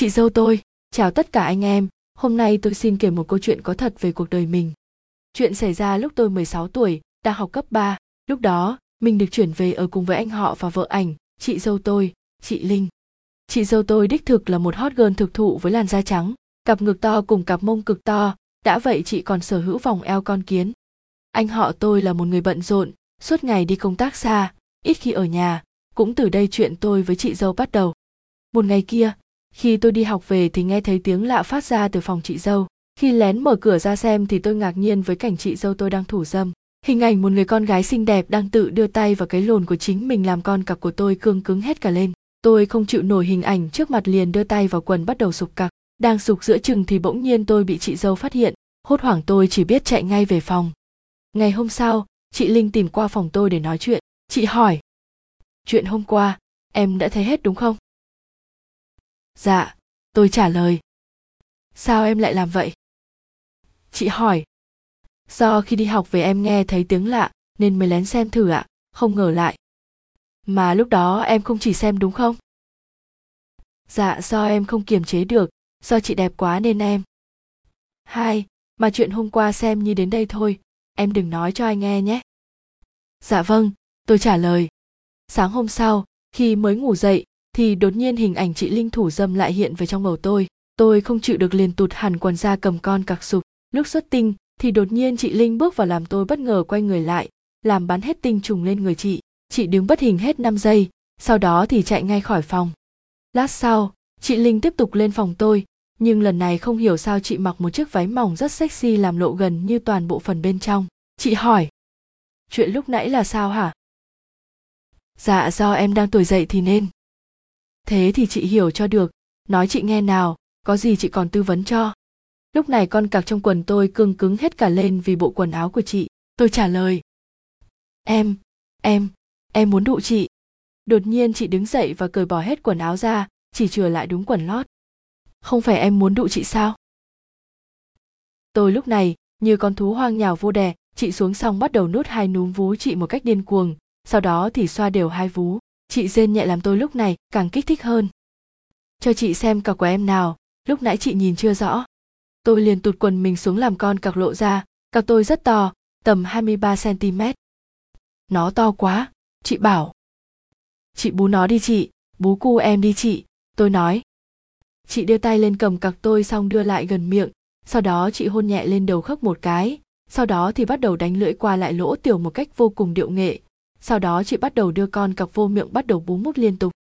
chị dâu tôi, chào tất cả anh em. Hôm nay tôi xin kể một câu chuyện có thật về cuộc đời mình. Chuyện xảy ra lúc tôi 16 tuổi, đang học cấp 3 lúc đó, mình được chuyển về ở cùng với anh họ và vợ ảnh, chị dâu tôi, chị linh. Chị dâu tôi đích thực là một hot girl thực thụ với làn da trắng, cặp ngực to cùng cặp mông cực to. Đã vậy chị còn sở hữu vòng eo con kiến. Anh họ tôi là một người bận rộn, suốt ngày đi công tác xa, ít khi ở nhà. Cũng từ đây chuyện tôi với chị dâu bắt đầu. Một ngày kia khi tôi đi học về thì nghe thấy tiếng lạ phát ra từ phòng chị dâu. Khi lén mở cửa ra xem thì tôi ngạc nhiên với cảnh chị dâu tôi đang thủ dâm. Hình ảnh một người con gái xinh đẹp đang tự đưa tay vào cái lồn của chính mình làm con cặc của tôi cương cứng hết cả lên. Tôi không chịu nổi hình ảnh trước mặt liền đưa tay vào quần bắt đầu sục cặc. Đang sục giữa chừng thì bỗng nhiên tôi bị chị dâu phát hiện. Hốt hoảng tôi chỉ biết chạy ngay về phòng. Ngày hôm sau, chị linh tìm qua phòng tôi để nói chuyện. Chị hỏi, chuyện hôm qua, em đã thấy hết đúng không? Dạ tôi trả lời. Sao em lại làm vậy? Chị hỏi. Do khi đi học về em nghe thấy tiếng lạ, nên mới lén xem thử ạ, không ngờ lại. Mà lúc đó em không chỉ xem đúng không? Dạ do em không kiềm chế được, do chị đẹp quá nên em. Hai, mà chuyện hôm qua xem như đến đây thôi, em đừng nói cho anh nghe nhé. Dạ vâng tôi trả lời. Sáng hôm sau, khi mới ngủ dậy thì đột nhiên hình ảnh chị linh thủ dâm lại hiện về trong đầu tôi. Tôi không chịu được liền tụt hẳn quần ra cầm con cặc sụp. Lúc xuất tinh, thì đột nhiên chị linh bước vào làm tôi bất ngờ quay người lại, làm bắn hết tinh trùng lên người chị. Chị đứng bất hình hết 5 giây, sau đó thì chạy ngay khỏi phòng. Lát sau, chị linh tiếp tục lên phòng tôi, nhưng lần này không hiểu sao chị mặc một chiếc váy mỏng rất sexy làm lộ gần như toàn bộ phần bên trong. Chị hỏi, chuyện lúc nãy là sao hả? Dạ do em đang tuổi dậy thì nên thế thì chị hiểu cho được. Nói chị nghe nào, có gì chị còn tư vấn cho? Lúc này con cặc trong quần tôi cương cứng hết cả lên vì bộ quần áo của chị. Tôi trả lời. Em em em muốn đụ chị. Đột nhiên chị đứng dậy và cởi bỏ hết quần áo ra, chỉ chừa lại đúng quần lót. Không phải em muốn đụ chị sao? Tôi lúc này, như con thú hoang nhào vô đè, chị xuống xong bắt đầu nuốt hai núm vú chị một cách điên cuồng, sau đó thì xoa đều hai vú chị rên nhẹ làm tôi lúc này càng kích thích hơn. Cho chị xem cọc của em nào, lúc nãy chị nhìn chưa rõ. Tôi liền tụt quần mình xuống làm con cặc lộ ra cặc tôi rất to, tầm 23 cm nó to quá, chị bảo. Chị bú nó đi chị, bú cu em đi chị, tôi nói. Chị đưa tay lên cầm cặc tôi xong đưa lại gần miệng, sau đó chị hôn nhẹ lên đầu khóc một cái, sau đó thì bắt đầu đánh lưỡi qua lại lỗ tiểu một cách vô cùng điệu nghệ sau đó chị bắt đầu đưa con cặc vô miệng bắt đầu bú mút liên tục.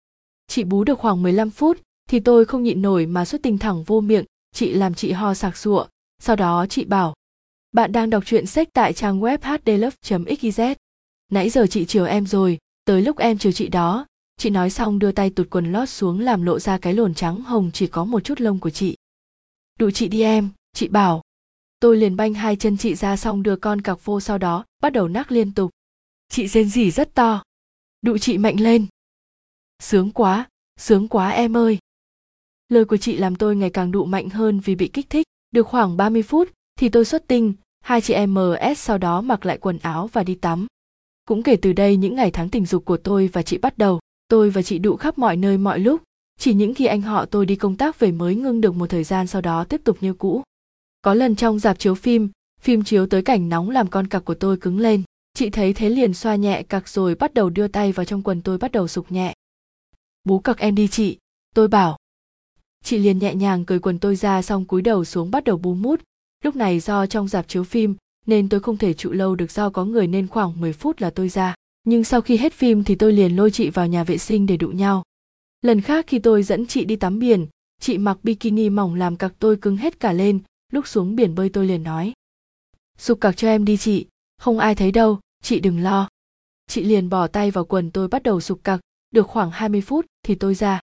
Chị bú được khoảng 15 phút thì tôi không nhịn nổi mà xuất tinh thẳng vô miệng, chị làm chị ho sạc sụa. Sau đó chị bảo, bạn đang đọc truyện sách tại trang web hdlove xyz nãy giờ chị chiều em rồi, tới lúc em chiều chị đó. Chị nói xong đưa tay tụt quần lót xuống làm lộ ra cái lồn trắng hồng chỉ có một chút lông của chị. Đụ chị đi em, chị bảo. Tôi liền banh hai chân chị ra xong đưa con cặc vô sau đó bắt đầu nắc liên tục chị rên rỉ rất to. Đụ chị mạnh lên. Sướng quá sướng quá em ơi. Lời của chị làm tôi ngày càng đụ mạnh hơn vì bị kích thích. Được khoảng 30 phút thì tôi xuất tinh, hai chị em ms sau đó mặc lại quần áo và đi tắm. Cũng kể từ đây những ngày tháng tình dục của tôi và chị bắt đầu, tôi và chị đụ khắp mọi nơi mọi lúc. Chỉ những khi anh họ tôi đi công tác về mới ngưng được một thời gian sau đó tiếp tục như cũ. Có lần trong dạp chiếu phim phim chiếu tới cảnh nóng làm con cặc của tôi cứng lên chị thấy thế liền xoa nhẹ cặc rồi bắt đầu đưa tay vào trong quần tôi bắt đầu sục nhẹ. Bú cặc em đi chị, tôi bảo. Chị liền nhẹ nhàng cởi quần tôi ra xong cúi đầu xuống bắt đầu bú mút. Lúc này do trong dạp chiếu phim, nên tôi không thể trụ lâu được do có người nên khoảng 10 phút là tôi ra. Nhưng sau khi hết phim thì tôi liền lôi chị vào nhà vệ sinh để đụ nhau. Lần khác khi tôi dẫn chị đi tắm biển, chị mặc bikini mỏng làm cặc tôi cứng hết cả lên, lúc xuống biển bơi tôi liền nói, sụp cặc cho em đi chị, không ai thấy đâu chị đừng lo. Chị liền bỏ tay vào quần tôi bắt đầu sụp cặc. Được khoảng 20 phút thì tôi ra.